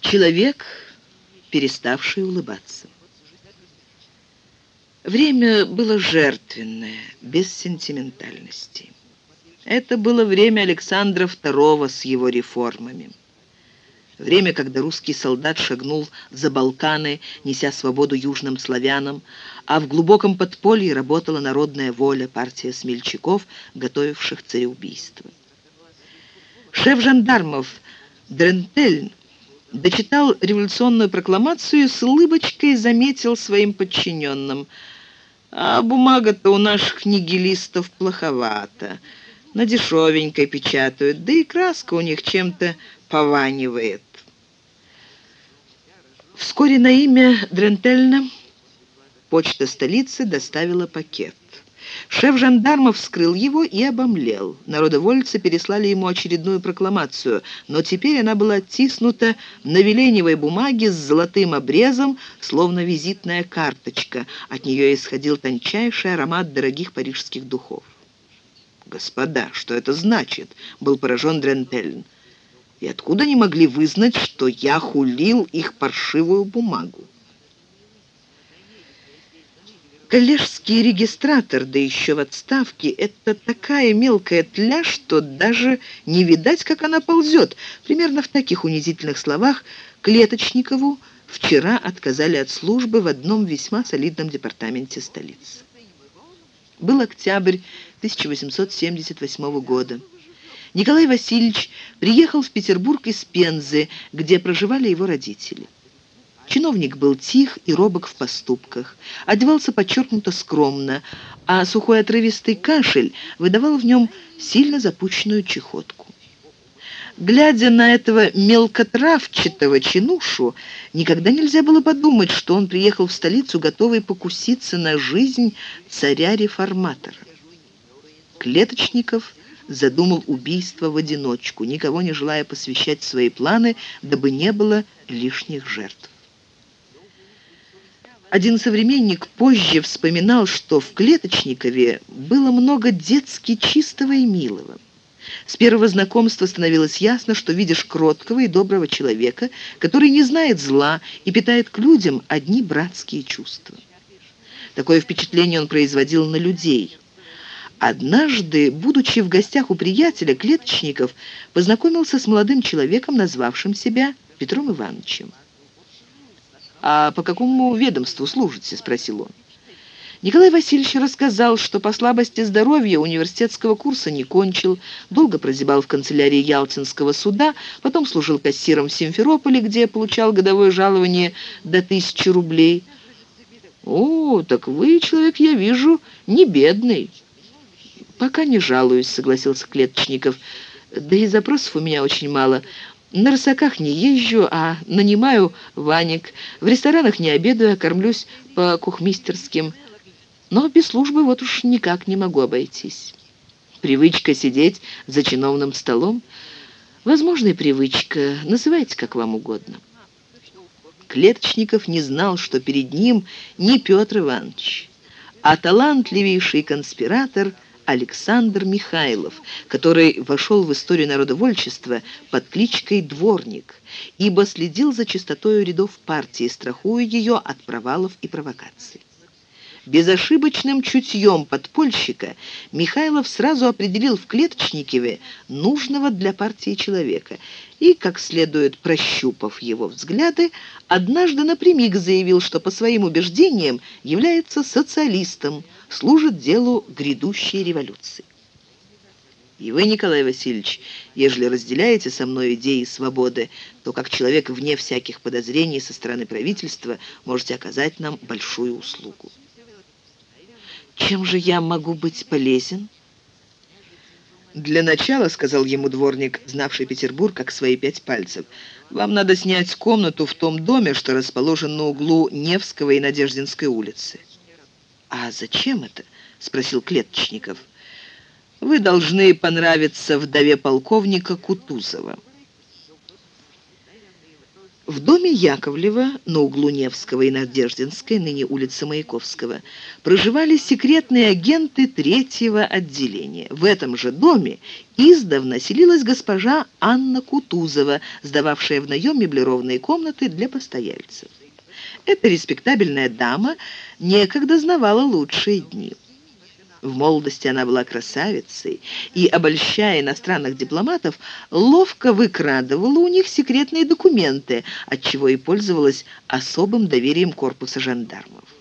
Человек, переставший улыбаться. Время было жертвенное, без сентиментальности. Это было время Александра II с его реформами. Время, когда русский солдат шагнул за Балканы, неся свободу южным славянам, а в глубоком подполье работала народная воля, партия смельчаков, готовивших цареубийство. Шеф жандармов Дрентельн дочитал революционную прокламацию и с улыбочкой заметил своим подчиненным. «А бумага-то у наших нигилистов плоховата. На дешевенькой печатают, да и краска у них чем-то пованивает». Вскоре на имя Дрентельна почта столицы доставила пакет. Шеф жандармов вскрыл его и обомлел. Народовольцы переслали ему очередную прокламацию, но теперь она была оттиснута на веленевой бумаге с золотым обрезом, словно визитная карточка. От нее исходил тончайший аромат дорогих парижских духов. «Господа, что это значит?» — был поражен Дрентельн. «И откуда они могли вызнать, что я хулил их паршивую бумагу?» Коллежский регистратор, да еще в отставке, это такая мелкая тля, что даже не видать, как она ползет. Примерно в таких унизительных словах Клеточникову вчера отказали от службы в одном весьма солидном департаменте столицы. Был октябрь 1878 года. Николай Васильевич приехал в Петербург из Пензы, где проживали его родители. Чиновник был тих и робок в поступках, одевался подчеркнуто скромно, а сухой отрывистый кашель выдавал в нем сильно запущенную чехотку. Глядя на этого мелкотравчатого чинушу, никогда нельзя было подумать, что он приехал в столицу, готовый покуситься на жизнь царя-реформатора. Клеточников задумал убийство в одиночку, никого не желая посвящать свои планы, дабы не было лишних жертв. Один современник позже вспоминал, что в Клеточникове было много детски чистого и милого. С первого знакомства становилось ясно, что видишь кроткого и доброго человека, который не знает зла и питает к людям одни братские чувства. Такое впечатление он производил на людей. Однажды, будучи в гостях у приятеля, Клеточников познакомился с молодым человеком, назвавшим себя Петром Ивановичем. «А по какому ведомству служите?» – спросил он. Николай Васильевич рассказал, что по слабости здоровья университетского курса не кончил, долго прозябал в канцелярии Ялтинского суда, потом служил кассиром в Симферополе, где получал годовое жалование до тысячи рублей. «О, так вы, человек, я вижу, не бедный». «Пока не жалуюсь», — согласился Клеточников. «Да и запросов у меня очень мало. На рысаках не езжу, а нанимаю ваник. В ресторанах не обедаю, а кормлюсь по кухмистерским. Но без службы вот уж никак не могу обойтись. Привычка сидеть за чиновным столом? Возможно, и привычка. Называйте, как вам угодно. Клеточников не знал, что перед ним не Петр Иванович, а талантливейший конспиратор – Александр Михайлов, который вошел в историю народовольчества под кличкой «Дворник», ибо следил за чистотой рядов партии, страхуя ее от провалов и провокаций. Безошибочным чутьем подпольщика Михайлов сразу определил в Клеточникове нужного для партии человека и, как следует прощупав его взгляды, однажды напрямик заявил, что по своим убеждениям является социалистом, служит делу грядущей революции. И вы, Николай Васильевич, ежели разделяете со мной идеи свободы, то как человек вне всяких подозрений со стороны правительства можете оказать нам большую услугу. Чем же я могу быть полезен? «Для начала, — сказал ему дворник, знавший Петербург как свои пять пальцев, — вам надо снять комнату в том доме, что расположен на углу Невского и Надеждинской улицы». «А зачем это?» — спросил Клеточников. «Вы должны понравиться вдове полковника Кутузова». В доме Яковлева на углу Невского и Надеждинской, ныне улица Маяковского, проживали секретные агенты третьего отделения. В этом же доме издавна селилась госпожа Анна Кутузова, сдававшая в наем меблированные комнаты для постояльцев. Эта респектабельная дама некогда знавала лучшие дни. В молодости она была красавицей и, обольщая иностранных дипломатов, ловко выкрадывала у них секретные документы, отчего и пользовалась особым доверием корпуса жандармов.